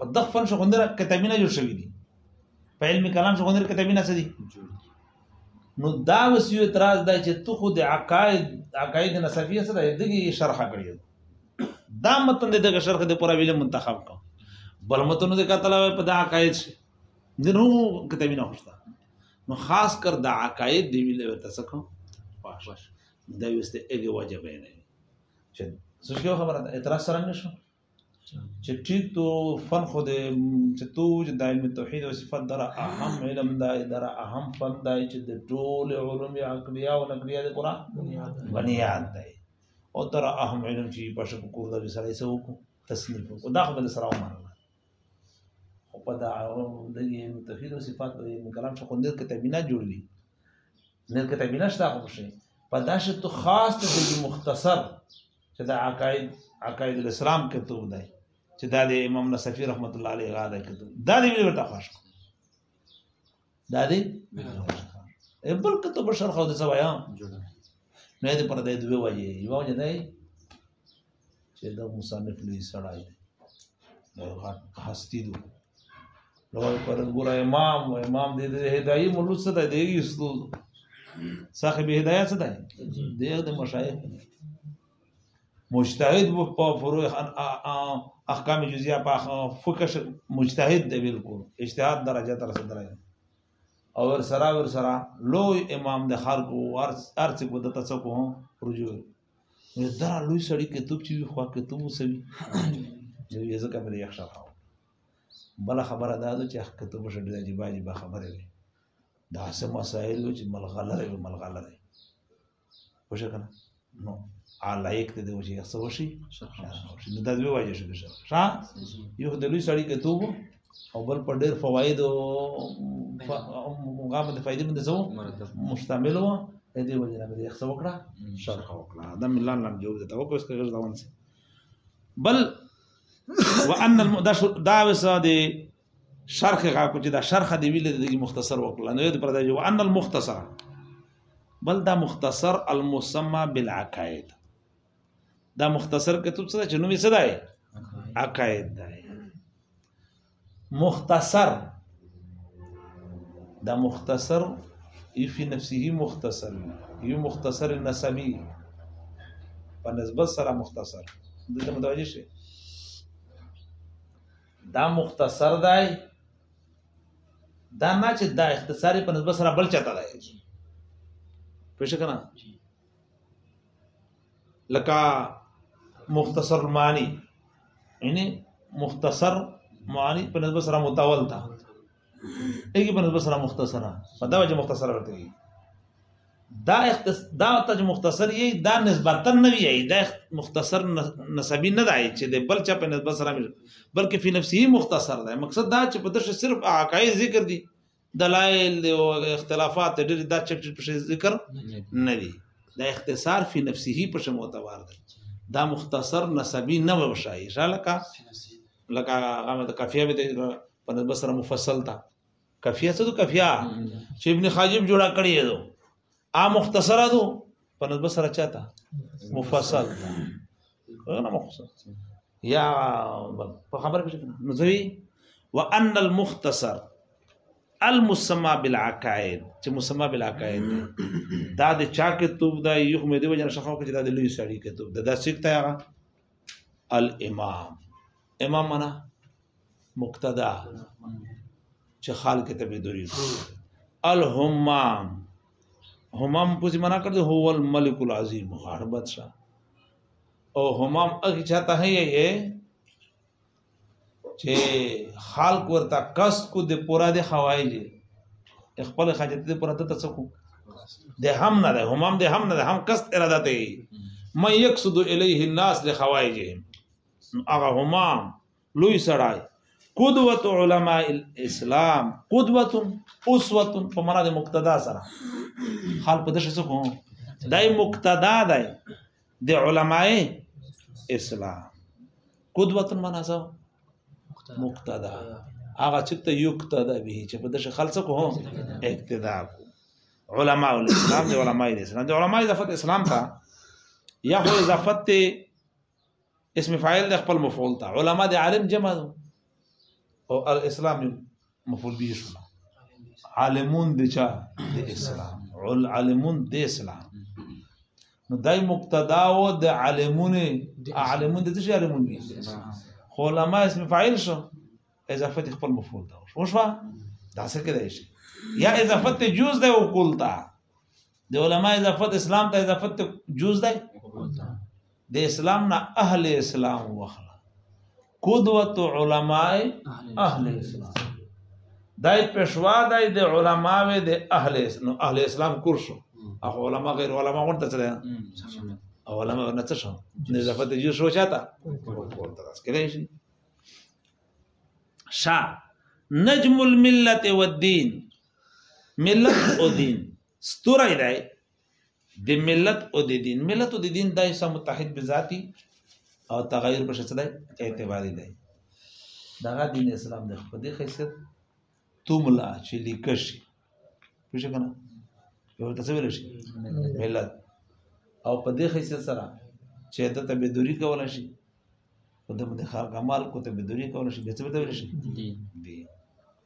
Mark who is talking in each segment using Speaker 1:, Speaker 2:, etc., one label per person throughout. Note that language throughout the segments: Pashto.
Speaker 1: په دغه فن شغندره کتابونه جوړ شوی دي په علم کلام شغندره کتابونه څه دي نو دا وسیو اعتراض دا چې تو خو د عقاید عقاید نصفیه سره دغه شرح کړی دا متن دغه شرح د پوره ویل منتخب کو بل متن د کتل په د عقاید شي دنو کتابونه خوشته نو خاص کر د عقاید دی ویل ورته څه کوم واش دا یو است ایګه واجب نه چې څه خبره اعتراض سره نشو چې ټیک تو فن خو دې چې تو چې د علم توحید او صفات دره اهم علم دا دره اهم فن دا چې د ټول علوم عقلیه او نقلیه د قران بنیاد دی او تر اهم علم چې په شپ کور د سره یې سوق تسلیم او دا خو د سره ومنه او په دا د علم توحید او صفات د علم کلام څخه د کتابینه جوړلی نه کتابینه شته خو شي په داشه تو خاص ته مختصر چې دا عقاید عقاید الاسلام کتاب دی چې دا د امام نصفی رحمت الله علیه غاده کتاب دا دې ویډیو ته خوښ دا دې بل کتاب شرح او د سوایا نه دې پر دې دوه وایي یو وجه دی چې دا مصنف لوی سړی دی دا غټ هستی دی نو پر ګور امام و امام دې دې هدايي مولود څه ده دې یستو صاحب هدايت څه ده دې د مشایخ مجتهد و په فروع احکام جزئیه په فقه مجتهد دی بالکل اجتهاد درجه تر څه درجه او ور سره ور سره لو امام د خلکو ارڅ کو د تاسو کو رجوع نو دا لوی سړی کتاب چې خو کتاب وسوي نو یې ځکه مې یې ښه بل خبره دا ده چې کته به شډه عجیب عجیب خبره وي دا سم مسائل چې ملغله دی ملغله دی وښه کنه نو علایق ته دی چې څه وشي نو دا دوی واجب شي بشه ها یو د لوی سړی کته وو او بل په ډېر فواید او غامه د فائدې باندې زو مشتمل وو د دې وجه نه به څه وکړه شرح وکړه دا ملان لم جو د توکل څخه ځوان سي بل وان الم دا دا وسه دی شرح غا کو چې دا شرح دی ویل دی مختصر وکړه نو دې پر دا جو ان المختصر بل دا مختصر المسمى بالعقائد دا مختصر کتب څه چې نو می څه دی عقائد دی مختصر دا مختصر ای فی نفسه مختصر یو مختصر نسبی په نسبت سره مختصر دلته متوجه شئ دا مختصر دی دا نه چې دا اختصاری په نسبت سره بل چاته دی پوه شئ کنه لکه مختصر المعانی یعنی مختصر معانی په نسبت سره متول تا ایګي په نسبت سره مختصره په دا وجه مختصره ورته وي دا اختص... دا ته مختصر یی دا نسبتا نه وی دا مختصر نسبی نه دی چې د بل چا په نسبت سره بلکې په نفسه مختصر دی مقصد دا چې په دغه صرف عقاید ذکر دي دلایل دی او اختلافات ډېر دا چټ چټ په ذکر نه دي دا اختصار فی نفسه په شمو اعتبار دی دا مختصر نسبی نه وشای انشاءالله کا لکه هغه د کافیه به په نسبت سره مفصل تا کافیه څه د کافیه چې ابن خاجب جوړا کړی دی ا مختصره دو په نسبت سره چاته مفصل نه مختصر یا په خبره کې نو ځوی وان المختصر المسمى بالعقائد چې مسمى بالعقائد دا د چا کتاب دا یو مې دی وجه شخو کې دا د لوی سړی کتاب دا د سکتا الامام امام منا مقتدا چې خال کې ته به دوری الهمام همام کو زمانہ کړ دې هو الملک العظیم هر بادشاہ او همام هغه چاته هي یې چې خلق ورته قصد کو د پورا د خوایج خپل خاجت د پورا د تسکو د هم نه ده همام د هم نه ده هم قصد اراده ته مې یقصد الیه الناس لخوایجهم هغه همام لوی سړای قدوت علماء الاسلام قدوت اسوه په معنا د مقتدا سره خلق د شسو کوم دای مقتدا دی د علماء اسلام قدوت معنا څه مقتدا هغه چې ته یو قتدا به چې په دغه خلص کو اقتدا کو علماء الاسلام د علماء الاسلام د علماء اضافت اسلام ته یا خو اضافت اسم فاعل د خپل مفعول ته علما د عالم جمع دو او الاسلام مفعول به شو عالمون د چا د اسلام عالمون د اسلام نو دای مقتدا او د عالمون عالمون د څه عالمون دي خو علما اسم فاعل شو اضافه خپل مفعول ته شو شو دا څه کېدای شي یا اضافه جز د وکول ته د علما اضافت اسلام ته اضافت ته جوز دی د اسلام نه اهل اسلام وخلا قدوت علماء اهل اسلام دای پښوا دای د علماء و د اهل نو اهل اسلام کورسو اخو علماء غیر علماء ورته څه او علماء نه څه شو نه اضافت جوز شو چاته کله شي شا نجم الملت والدين ملت او دین ستورای دی د ملت او د دین ملت او د دین دای سم متحد بذاتی او تغیر په شته دی اعتباری دی دغه دین اسلام د خپل خیثیت توملا چې لیکش پوښ کنه یو تاسو ویل شي ملت او په دې خیثیت سره چې د ته بدوري کول شي په دغه خار کمال کو ته بدوري کول شي به څه به شي دین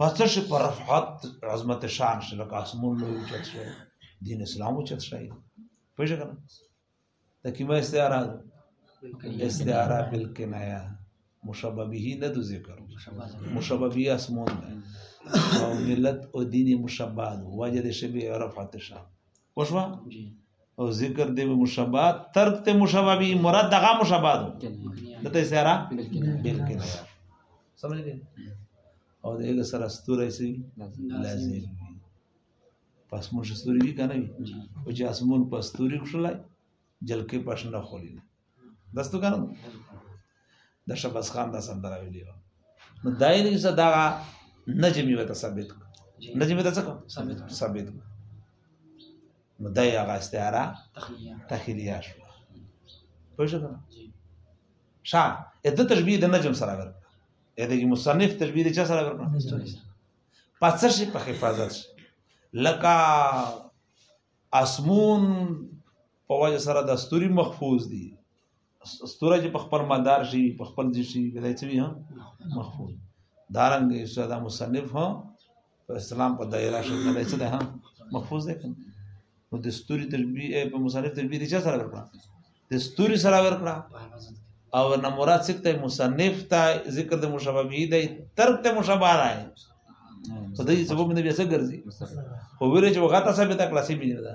Speaker 1: پس څه شي پر رفعت عظمت شان شي لکه اسمون له اوچت شي دین اسلام اوچت شي پوه شئ کنه ته کیمه استعاره استعاره بالکنایه مشابه به نه د ذکر مشابه به اسمون او ملت او دین مشابه وجد شبه رفعت شان پوه شو او ذکر دی مشابه ترک ته مشابه به مراد دغه مشابه ده ته استعاره بالکنایه سمجھ گئے او د هغه سره ستوري سي لازم وي پس موږ ستوري دي کنه وي او چې اسمون په ستوري کښلای جلکې پښ نه خولي دستو کنه د شبس خان دا سندره ویلی و نو دای نه څه دا نجمی وته ثابت نجمی ته څه ثابت ثابت نو دای هغه استعاره تخلیه تخلیه شو پوه شو شا اته تشبیه د نجم سره ورکړه اې دغه مصنف تشبیه د چا سره ورکړه پاتې شي په حفاظت شي لکه اسمون په وجه سره د ستوري محفوظ دي ستوره چې په خپل مدار شي په خپل ځي شي بلای څه وي محفوظ دارنګ استاد مصنف هم په اسلام په دایره شو دا څه ده هم محفوظ ده کنه نو د ستوري تشبیه په مصنف تشبیه دي چا سره ورکړه د ستوري سره ورکړه او نه مراد څه ته مصنف ته ذکر د مشابه به دی ترک ته مشابه راځي په دې سبب باندې بیا څه ګرځي خو ویره چې وغه تاسو به تا کلاسي بینه ده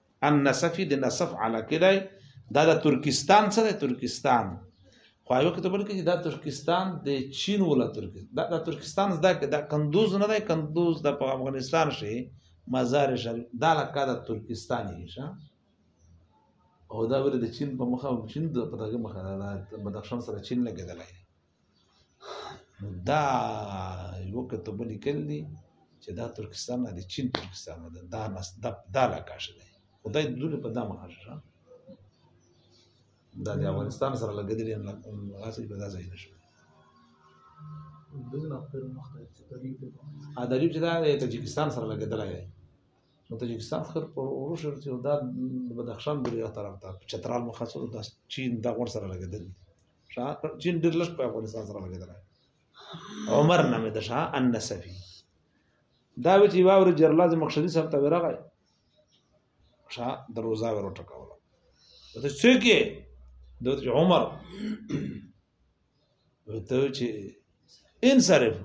Speaker 1: النسفی د نسف علاقه دی دا د ترکستان څه دی ترکستان خو یو کتاب لیکي چې دا ترکستان د چین ولا ترکستان دا, دا ترکستان زده کې دا کندوز نه دی کندوز د په افغانستان شي مزار شریف دا لکه د ترکستان یې شه او دا ور د چین په مخه چین د پدغه مخه دا بدخشان سره چین لګیدلای نو دا یو کته بلی کل دی چې دا ترکستان نه دی چین ترکستان نه دی دا نس دا دا لا کاش دی خدای د دې په دامه کاش شه دا د افغانستان سره لګیدلی نه راځي په داسې نه شو دغه خپل مختلف طریق دی ا د چې دا د تاجکستان سره لګیدلی دی نو تاجکستان خر په وروشر چې دا بدخشان بری طرف ته چترال مخاصره د چین دا ور سره لګیدلی شاه چین ډېر لږ په افغانستان سره لګېدل عمر نامه د شاه النصفي دا وی چې واور جرلاز مخشدي صاحب ته ورغی شاه دروازه ور ټکوله ته څوک یې د عمر وته چې انصرف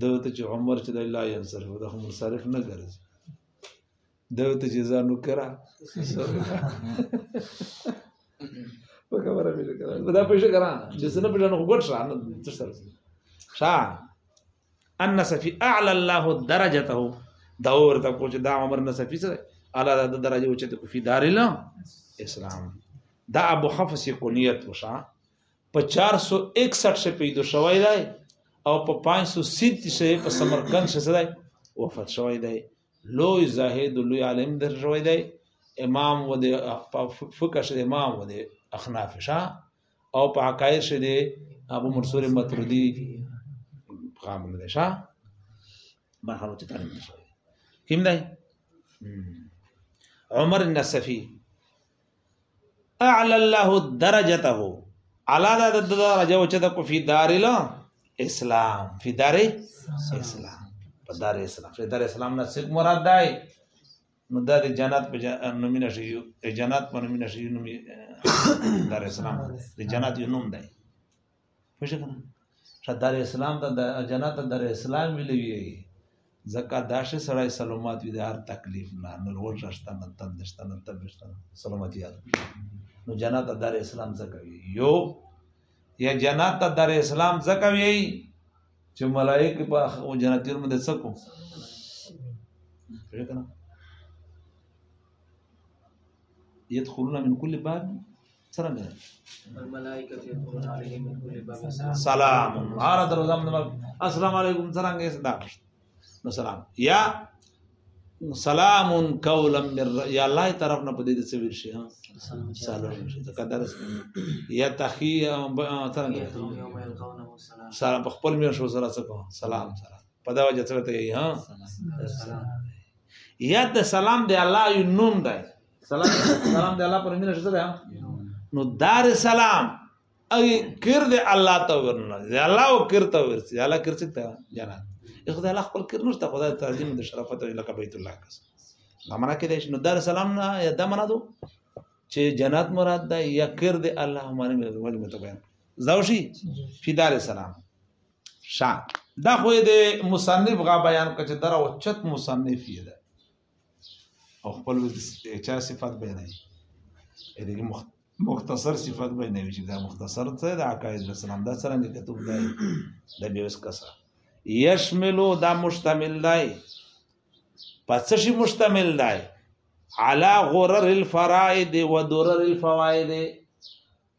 Speaker 1: دوته چې عمر چې د الله انصرف د هم انصرف نه ګرځي دا ته جزا نو کرا په خبره مې کرا دا پېښه کرا چې څنګه په جنو غوټ شان څه سره شا ان سفي اعلى الله درجته دا ورته کوچ دا عمر نسفي سره اعلی د درجه او چې د کوفي دار له اسلام دا ابو حفص کونیت وشا په 461 شې پیدا شوی دی او په 537 شې په سمرقند شې سره وفات شوی دی لوی زاهد لوی عالم در شوی دی امام و دی په فقه شه امام و دی اخناف شه او په عقاید شه دی ابو منصور مطرودی خام نه شه ما هغه ته تعلیم شوی کیم دی عمر النصفی اعلى الله درجته علا دا د درجه او چې د کوفي دار له اسلام فی دار اسلام په دار اسلام فی دار اسلام نه څه مراد دی نو دا د جنت په نومینه شي جنت په نومینه شي نوم دار اسلام د جنت یو نوم دی پوښښ کنه شدار اسلام ته د جنت در اسلام ویلې وی زکه دا شی سړی سلامات وي د هر تکلیف نه نه ورشته نه تندشته نه تبشته سلامتی یاد نو جنت در اسلام زکه وی یو یا جنت در اسلام زکه وی چې ملائک په او جنتیو باندې څکو پوښښ کنه يدخلون من كل باب
Speaker 2: څرنګه
Speaker 1: سلام هر دروازه موږ السلام علیکم څرنګه صدا نو سلام یا سلام قولا من یا الله طرف نه پدې د سویر شي ها سلام شي دا قدر یا
Speaker 2: تخیه څرنګه سلام
Speaker 1: په خپل مې شو سره څه کوم سلام سره په دا وجه څه ته ها یا د سلام دی الله یو نوم دی سلام سلام دی الله پر مینه شته ده نو دار سلام اي کر دې الله ته ورنه دې الله او کر ته ورسي الله کر څه ته جنات خدای الله خپل کر نشته خدای تعظیم د شرافت لکه بیت الله کس دا معنا کې دې نو دار سلام نه یا د معنا دو چې جنات مراد ده یا کر دې الله باندې مې وجه مت بیان زوشي فی دار سلام شان دا خو دې مصنف غا بیان کچ درو چت مصنف یې ده او خپل چا صفات بیانوي دغه مختصر صفات بیانوي چې دا مختصر څه د عقاید السلام دا څنګه کتب دی د بیوس کسا یشملو دا مشتمل دی پس شي مشتمل دی علا غرر الفرائد و درر الفوائد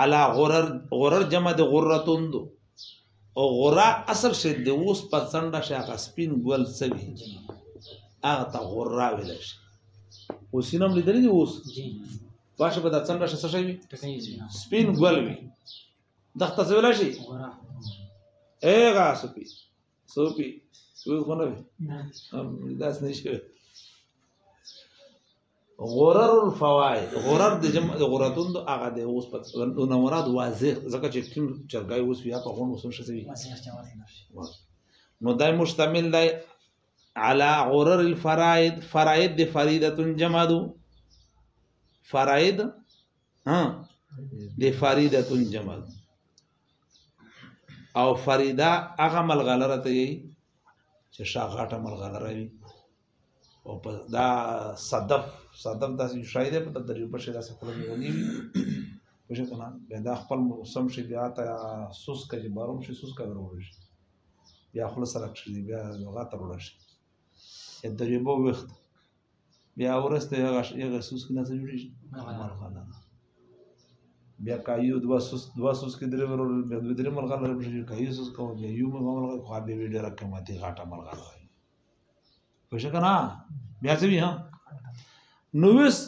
Speaker 1: علا غرر غرر جمع د غرتون دو او غرا اصل شي د اوس په څنډه شي هغه سپین ګل سوي هغه ته غرا ویل شي اوس نوم لیدل دي اوس واشه په د څنډه شي څه شي سپین ګل وي دغه څه ویل شي اے غاسپی سوپی سوز خو نه وي داس نشي غرر الفوائد غرر د جمع د غرتون د هغه د اوس په نو مراد واضح ځکه چې ټیم چرګای اوس بیا په غون وسم شوی نو دای مشتمل دی على غرر الفرائد فرائد د فریده جمع دو فرائد ها د فریده جمع دو او فریدا هغه ملغلره ته یي چې شاغاټه ملغلره وي او په دا صدف صدف داسې شای دی په درې په شای داسې خپل نیولې وي په شای کنه بیا دا خپل موسم شي بیا ته سوس کوي بارم شي سوس کوي ورور شي بیا خپل سره کښې بیا لغات ورور شي درې بو وخت بیا ورسته هغه هغه سوس کې نه څه جوړیږي مرغله بیا کایو دوا سوس دوا سوس کې درې ورو بیا دوی درې مرغله رب شي کایو سوس کو بیا یو مرغله خو به ویډیو راکې ماته غاټه مرغله په شکه نه بیا څه وی ها نو وس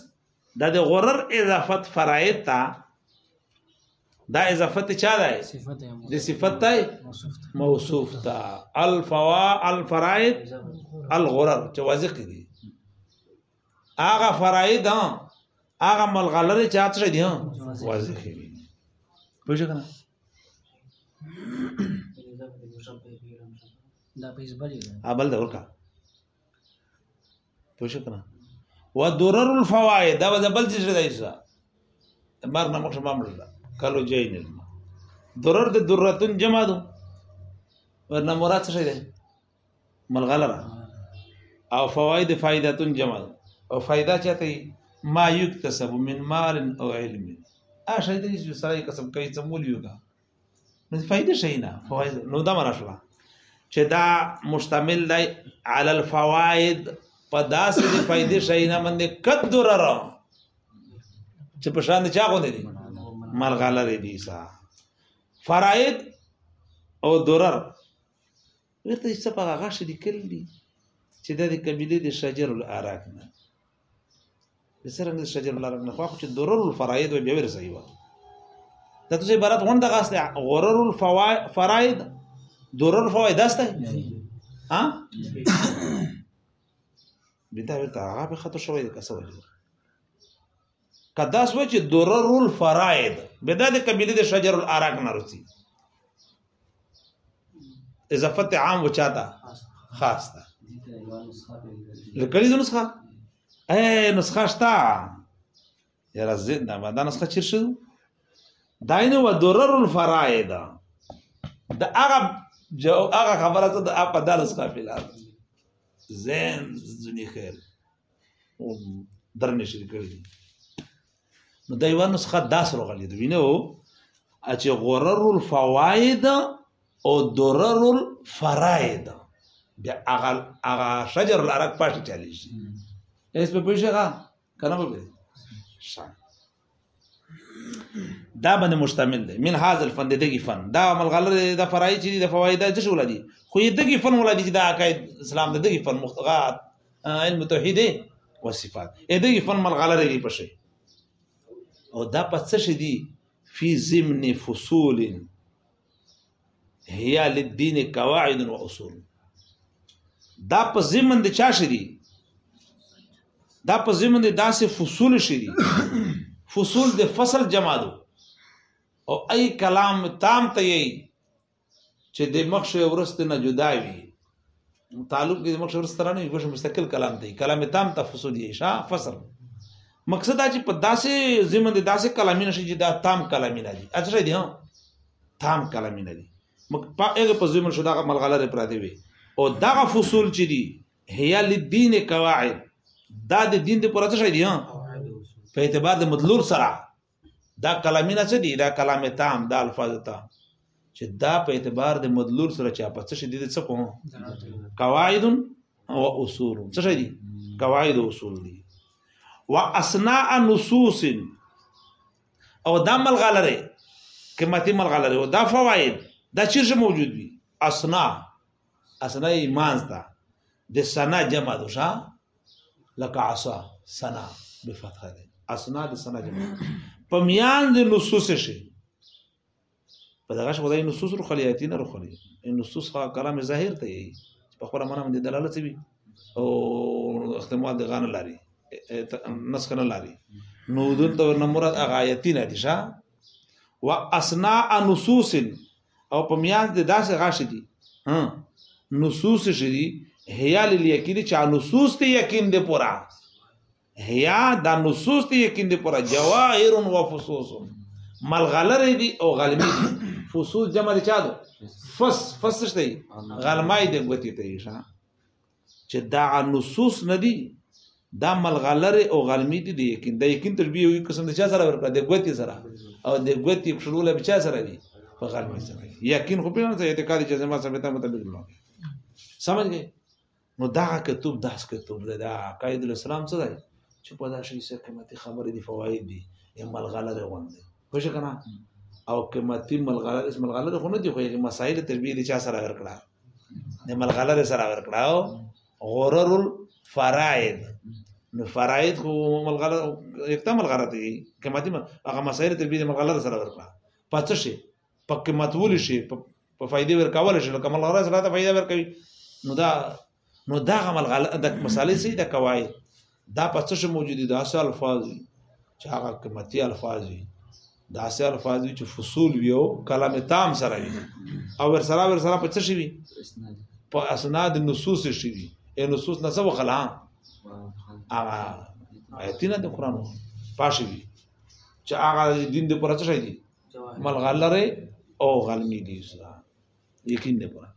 Speaker 1: د غرر اضافت فرایت ته دا اضافت چا ده د صفت ته
Speaker 3: موصوف ته
Speaker 1: الفوا الفرائض الغرر چې واضح دي هغه فرائض هغه ملغلر چې اڅړه دي واضح دي پوه شئ کنه
Speaker 3: دا پیس بلی
Speaker 1: ابل دا ورکا پوه شو کنه و درر الفوائد دا د بل څه شي دایسا مر نه مخه ما مړل کالو جاي نه درر د درتون جمع دو ورنه مراد څه شي دی ملغلره او فوائد فائدتون جمع دو او فائدہ چاته ما یکتسب من مال او علم ا شي دې چې سړی کسب کوي څه مول یوګا نو فائدې شي نه فوائد نو دا مرا شو چې دا مشتمل دی علی الفوائد په داسې دی فائدې شي نه باندې قدر را چې په شان چا غو دي ملغاله دی دیسا فرائد او درر ورته څه په غاښ لیکل دي چې د قبيله د شجر الاراک نه د څرنګه شجر العرب نه خو چې درر الفرائض به ور صحیح و دا څه عبارت غونډه غاسته غرر الفرائض درر فوائد استه ها بدا ورته هغه به خطر شوی د کسو وجه کدا سوچ درر الفرائض بدا د قبيله د شجر العرق نه رسی اضافت عام وچاته خاص ده لکړي د نسخه اے نسخه شتا یاره زید دا دا نسخه چیر شو داینه و درر الفرائد دا هغه جو هغه خبره ته د اپ د نسخه فلال زین زنی خیر درنه شي کړی نو دا یو نسخه داس راغلی دی وینو چې غرر الفوائد او درر الفرائد بیا هغه هغه شجر العرق پاتې چالي شي اس په پوښه کا کنه په دا باندې مشتمل دی من هاذ الفن د دغه فن دا عمل غلر د فرای چې د فواید د شول دي خو دغه فن ولدي چې د عقاید اسلام د دغه فن مختغات علم توحید او صفات اې دې فن ملغلره کې پښې او دا پڅ شې دي فی ضمن فصول هي للدين قواعد واصول دا په ضمن د چا شې دي دا په ضمن د داسې فصول شې دي فصول د فصل جمع دو او ای کلام تام ته یی چې د مخ شوی ورست نه جدا وي تعلق دې مخ شوی ورست نه وي بلکې مستقل کلام دی کلام تام تفصیل یې شا فصل مقصد دا چې په داسې ذمہ دې داسې کلامي نشي چې دا تام کلامي نه دي اڅه دي ها تام کلامي نه دي مګ په هغه په ذمہ شو دا ملغلره پر دی وي او دا فصول چې دي هي للدين قواعد دا د دین د پرته شي دي ها په اعتبار د مدلول سره دا کلامي نه څه دي دا کلام تام دا الفاظ تام چې دا په اعتبار د مدلول سره چا په څه شي دي څه کوم قواعد او اصول څه شي دي قواعد او اصول دي واسناء نصوص او دا ملغلره قیمتي ملغلره او دا فواید دا چیرې موجود وي اسناء اسنه ایمان تا د سنا جمع دو شا لکه عصا سنا بفتح ده اسنا د سنا جمع په میان د نصوص شي په دغه شو د نصوص رو خلیاتی نه رو خلی ان نصوص ها کلام ظاهر ته یي په خپل معنا باندې دلالت وي او احتمال د غان لري نسخ نه لري نو دلته مراد اغایتی نه دي شه واسناء نصوص او په میاز د داسې غاښ دي ها نصوص شدي هيا لليقين چا نصوص ته یقین دي پورا هيا دا نصوص ته یقین دي پورا جواهر و فصوص ملغلر دي او غلمي دي فصوص جمع دي چا دو فس فس شته غلمای دي غوتی ته شه چې دا نصوص ندي دا ملغلره او غلمی دي دي یقین دا یقین تشبیه یو قسم د چا سره ورکړه د ګوتی سره او د ګوتی کښلوله به چا سره وي په غلمی سره یقین خو پیژنه اعتقاد چې زما سره ته مطابق نو سمجھ گئے نو دا کتب داس کتب دا قائد الاسلام څه دی چې په دا شي سره قیمتي خبرې دي فواید دي یا ملغلره غونډه خوښ کنه او قیمتي ملغلره اسم ملغلره غونډه دي خو یې مسائل تربیه دي چا سره ورکړه د ملغلره سره ورکړاو غرر الفرائض نو فرائض خو ملغلره یکته ملغلره دي قیمتي هغه مسائل ته به ملغلره سره ورکړه پاتې شي په قیمت ول شي په فائدې ورکول شي لکه ملغلره سره ته فائدہ ورکوي نو دا نو دا ملغلره د مسالې سي د قواعد دا په څه شي موجود دي دا څه الفاظ دي چې هغه قیمتي الفاظ دي دا څه الفاظ دي چې فصول وي او کلام تام سره وي او ور سره ور سره په څه شي وي په اسناد نصوص شي وي اے نصوص نه څه وخلا هغه آیتونه د قران پاشي وي چې هغه دین د پر څه شي دي ملغلره او غلمی دي اسلام یقین نه پره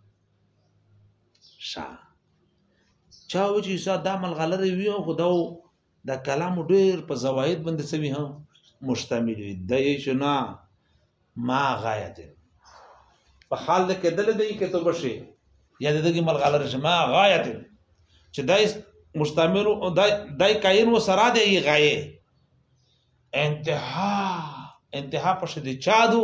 Speaker 1: شا چا و چې سا دا ملغلره وی او خدا دا کلام ډیر په زواید باندې سوي هم مشتمل وي د یې شنا ما غایت په حال د کېدل دی کې تو بشي یا د دې ملغلره شما غایت چې دای مشتمل او دای کاین و سرا دی غایه انتها انتها پښې د چادو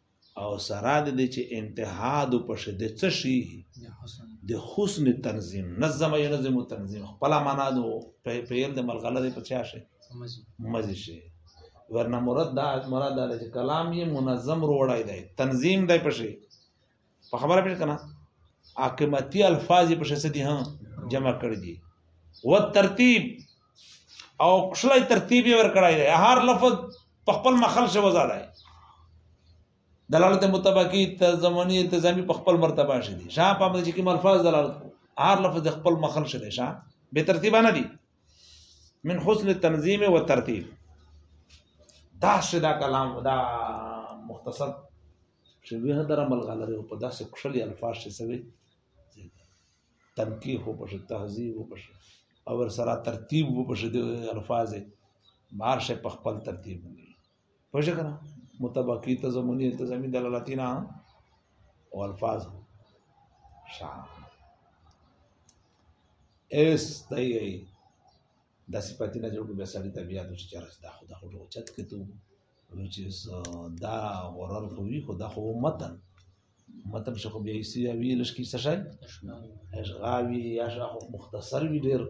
Speaker 1: او سره د دې چې انتهاد په شه د څه شي د حسن تنظیم نظم یو نظم تنظیم خپل معنا دو په پیل د ملغله د پچا شي مزي شي ورنه مراد دا مراد دا چې کلام یې منظم روړای دی تنظیم دی پشي په خبره پېښ کنه حکمتي الفاظ په شسه دي هم جمع کړی دي و ترتیب او کښلای ترتیب یې ور کړای دی هر لفظ په خپل مخل شو زاده دلالت متبقی تزمنی التزامی په خپل مرتبه شې دي شاه په مده کې الفاظ دلالت هر لفظ خپل مخل شې دي شاه به ترتیب نه دي من حسن التنظیم و ترتیب دا شدا کلام دا مختصر چې ویه در ملغلره په داسې کښلي الفاظ چې سوي تنقیح وبشه تهذیب وبشه او ور سره ترتیب وبشه د الفاظ مارش په خپل ترتیب وي په شکر متبقی تزمونی تزمین دلالتینا او الفاظ شان اس دای د صفاتینه جوړ کو به سړی طبیعت چې چرچ دا خدا خو چت کې ته نو چې دا غرر خو وي خو دا خو متن متن شو خو بیا یې سیا وی لشکې څه شي اشغاوي یا شاخ مختصر وي ډېر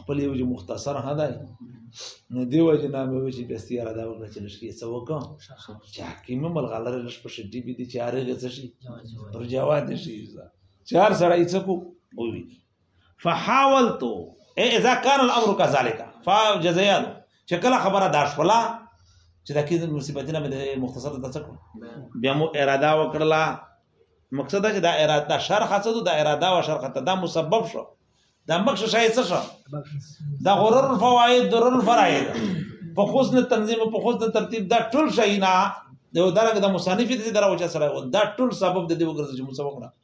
Speaker 1: خپل یو چې مختصر نه دی نو دی وجه نه مې چې بیا سیا را دا وکړه چې لشکې څه وکړه چې حکیم ملغلر لش په شدي بي دي چې هرې څه شي پر جواد شي چار سړی څه کو وي فحاولت اذا كان الامر كذلك فجزيان چې کله خبره دا شولا چې دا کې مصیبتونه مې مختصر د څه بیا مو اراده وکړه مقصد چې دا اراده دا شرح څه دا اراده او شرح ته دا مسبب شو دا مخشه شای څه شو دا غرر الفوائد درر الفرائض په حسن تنظیم په حسن ترتیب دا ټول شینا د درګه د مصنف دې دراوچا سره دا ټول سبب د دې وګرځي چې مسبب کړه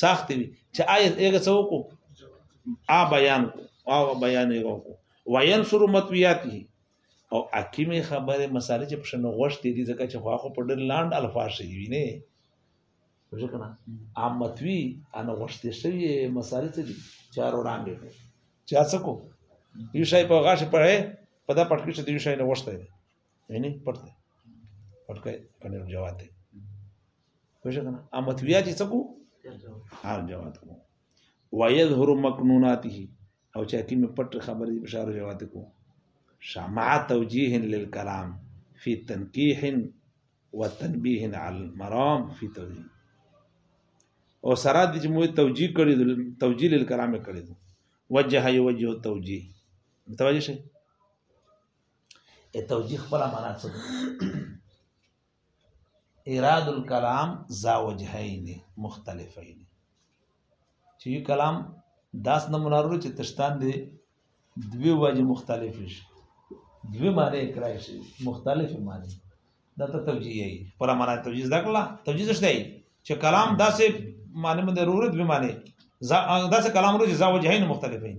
Speaker 1: سخت وي چې آی هغه څه وکړو آ بیان کو او بیان یې وکړو وینصر متویاته او حکیمه خبره مسالې چې پښنه غوښتې دي ځکه چې خو په ډېر لاند الفاظ شي ویني وځه کنه عامتوی انا غوښتې شوی مسالې څه دي چار وړاندې چا څه کو یو شای په غاښ په په دا پټکی چې یو شای نه غوښتې یعنی پټ دی پټ کړه کنه جواب دی وشه کنه امت بیا چې څکو حال جواب کو ويظهر مكنوناته او چې کی مې پټ خبرې بشاره جواب کو شمع توجيه للكلام في تنقيح وتنبيه على المرام في توجيه او سره د چې موږ توجيه کړی توجيه للكلام کړی وجه یوجه توجيه متوجه شئ ای توجیه خپل معنا څه ایراد الکلام ذا وجهین مختلفین چې یو کلام داس نمونه ورو چې تشتان دی دوی وجه مختلف شي دوی معنی کړای شي مختلف معنی دا ته توجیه ای پر معنا توجیه ځکړه توجیه څه دی چې کلام داسې معنی مند ضرورت به معنی ذا داسې کلام ورو چې ذا وجهین مختلفین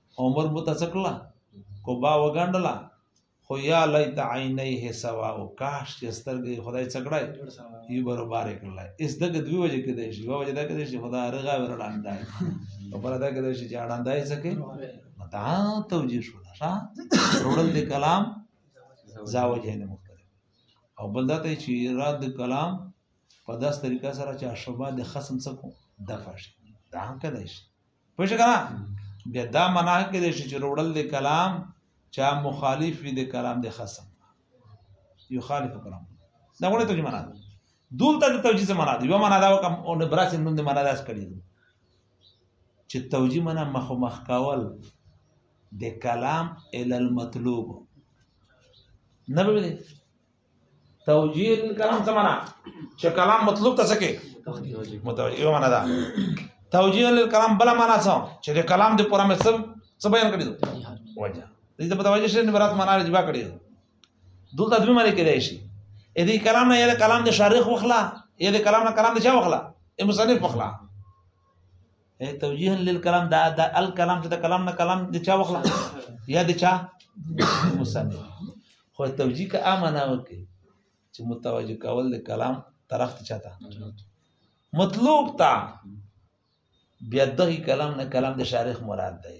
Speaker 1: عمر بو ته څکلا کو با وګنډلا خو یا لیت عینیه سوا او کاش چې سترګې خدای څکړای یو برابر کړل اس دغه دوی وجه کې دی شي وجه دا کې دی شي خدای رغا ورلاندای او پر دا کې دی شي چې اړاندای څکه متا توجیه شو دا روړل دی کلام زاوجه نه مختلف او بل دا ته چې رات د کلام په داس طریقه سره چې شوبه د خصم څخه دفع شي دا هم کېدای شي پوه شئ کنه بیا دا معنا کېدای شي چې وروړل د کلام چا مخالف وي د کلام د خصم یو خالف کلام دا غوړې ته معنا ده دولته د توجیه څه معنا ده یو معنا دا کوم او د براسین نوم د معنا داس کړی دي چې توجیه معنا مخ مخ کول د کلام ال المطلوب نه به توجیه کلام څه معنا چې کلام مطلوب ته سکے متوجه یو معنا دا توجیه للکلام بل معنا څه چې د کلام د پوره مې سب څه بیان کړی دو وجه دې ته متوجه شې نه برات معنا رجبا کړی دو دلته دوی معنی کړی شي اې دې کلام نه یې کلام د شارخ وخلا یې دې کلام نه کلام د چا وخلا اے مصنف وخلا اي توجيها للكلام دا دا الكلام چې دا کلام نه کلام د چا وخلا یا د چا مصنف خو توجيه کا امانه وکي چې متوجه کول د کلام طرف ته چاته مطلوب تا بیا دغه کلام نه کلام د شارح مراد دی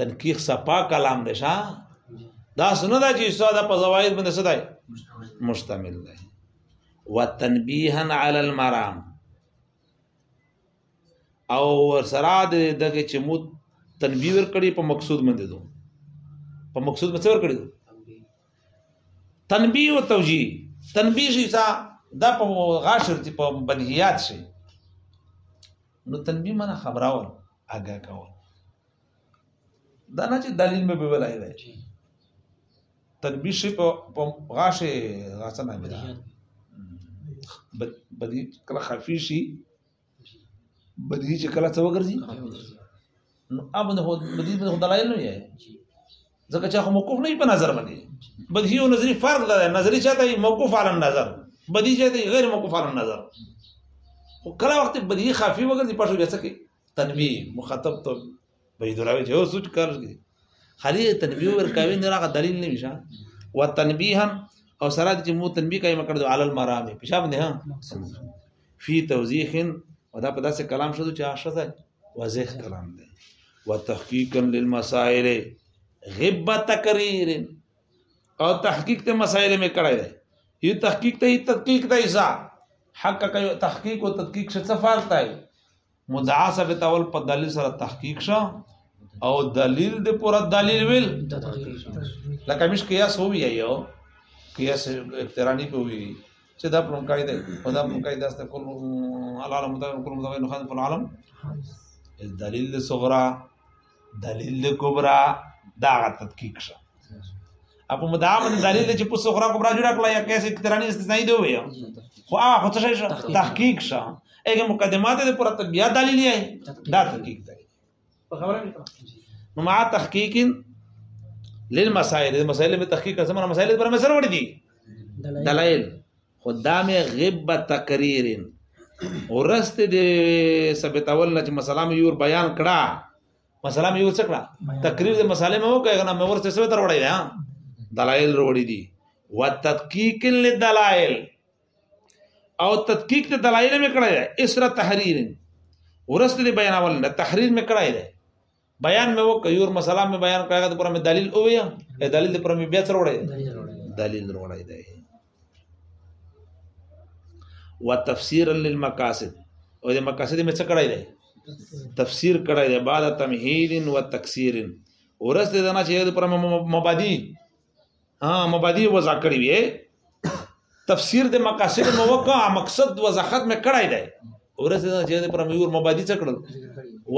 Speaker 1: تنقیق صفا کلام دی شه دا سنه دا چې استاد په زواید باندې څه دی مشتمل دی وتنبیها علی المرام او سره دغه چې مو تنبیه ور کړی په مقصود باندې دو په مقصود باندې ور کړی تنبیه او توجیه تنبیه شي دا په غاشر په بنهیات شي نو تنبیه معنی خبراول اګه کول دا نه چې دلیل مې به ولای دی تنبیه شي په غاشه غاڅه نه بیا بدی کله خفي شي بدی چې کله څه وګرځي نو ابو ده بدی به دلایل نه یې ځکه چې خو موقوف نه په نظر باندې بدی او نظری فرق ده نظری چاته موقوف علی النظر بدی چاته غیر موقوف علی النظر خو کله وخت بدی خافي وګرځي پښو بیا څه کوي تنبیه مخاطب ته به دراوي چې اوس څه کار کوي خالي تنبیه ورکاوي نه راغ دلیل نه ویشه وتنبیها او سره چې مو تنبیه کوي مکړ د علی المرام پیشاب نه فی توضیح ودا په داسې کلام شوه چې عاشق واضح کلام دی وتحقیقا للمسائل غبه تقریر او تحقیق ته مسائل مې کړای دی یو تحقیق ته تحقیق دی ځا حق کوي تحقیق او تحقیق څه تفاوت دی مدعا ثابت اول په دلیل سره تحقیق شو او دلیل د پوره دلیل ویل لکه مش قیاس هو یو قیاس اقترانی په وی چې دا پلونکای دی او دا پلونکای داس د کل العالم دا کل متغیر خان په العالم دلیل صغرا دلیل کبرا دا تدقیق شه اپو مدام دلیل چې په صغرا کبرا جوړ کړل یا کیسه اقترانی استثنایی دی وي خو هغه خو څه تحقیق شه اګه مقدمات دې پر تبیا دلیل یې دا تحقیق دی نو مع تحقیق للمسائل المسائل به تحقیق سمره مسائل پر مسر وړي دي دلایل خدامه غب تقریر ورسته دي ثبتول نه چې مسله مې یو بیان کړه مسله مې یو څه کړه تقریر د مسالې مې وکړه نه مې ورسته سوي تر وړي دلایل وروړي دي وتدقیق للدلائل او تدقیق د دلایل مې کړی دی اسره تحریر ورسته دی بیانول نه تحریر مې کړی دی بیان مې وکړ یو مسله مې بیان کړی دا پر مې دلیل او یا دلیل پر مې بیا تروړی دلیل وروړی دی وتفسیرا للمقاصد او د مقاصد مې څه کړی دی تفسیر کړی دی بعد تمهید و تکثیر ورسته دنا چې د پر مبادی ها مبادی وضع کړی وی تفسیر د مقاصد مو وکړه مقصد وضع ختم کړای دی ورسې دا چې پر میور مبادی څه کړل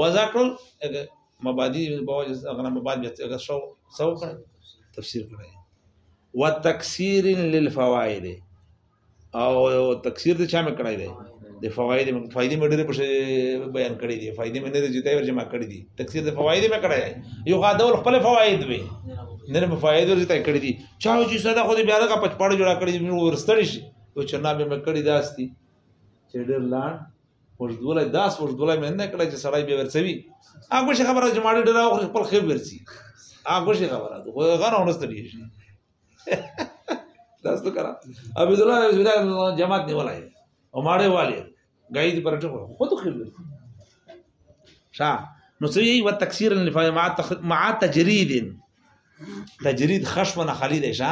Speaker 1: وضع کړل مبادی په وجه هغه مبادی هغه شو سو کړ تفسیر کړی وتکثیر للفوائد او تکثیر د چا مې کړای دی د فواید فائدې مې ډېرې پښې بیان کړې دي فائدې مې نه دي جوړې ورجمع کړې دي تکثیر د فواید مې کړای دی یو غاډول خپل فواید وي نه مې فواید ورته کړې دي چا چې ساده خو دې بیا راغه پچپاړه جوړه کړې دي ورستړي شي او چې نه مې کړې داستي چې ډېر لاړ ورځولای داس ورځولای مې نه کړای چې سړی به ورڅوي هغه شي خبره چې ماډي ډېر خپل خیر ورڅي هغه شي خبره خو غره ورستړي شي تاسو ته کرا ابي زلا جماعت نیولای او ماړه والي غاي دي پرټه خو ته خیر شا نو سوی و تکثیر النفاق مع مع تجرید تجرید خشمن خلیل شا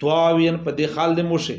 Speaker 1: تواوین په دې خال دې موشه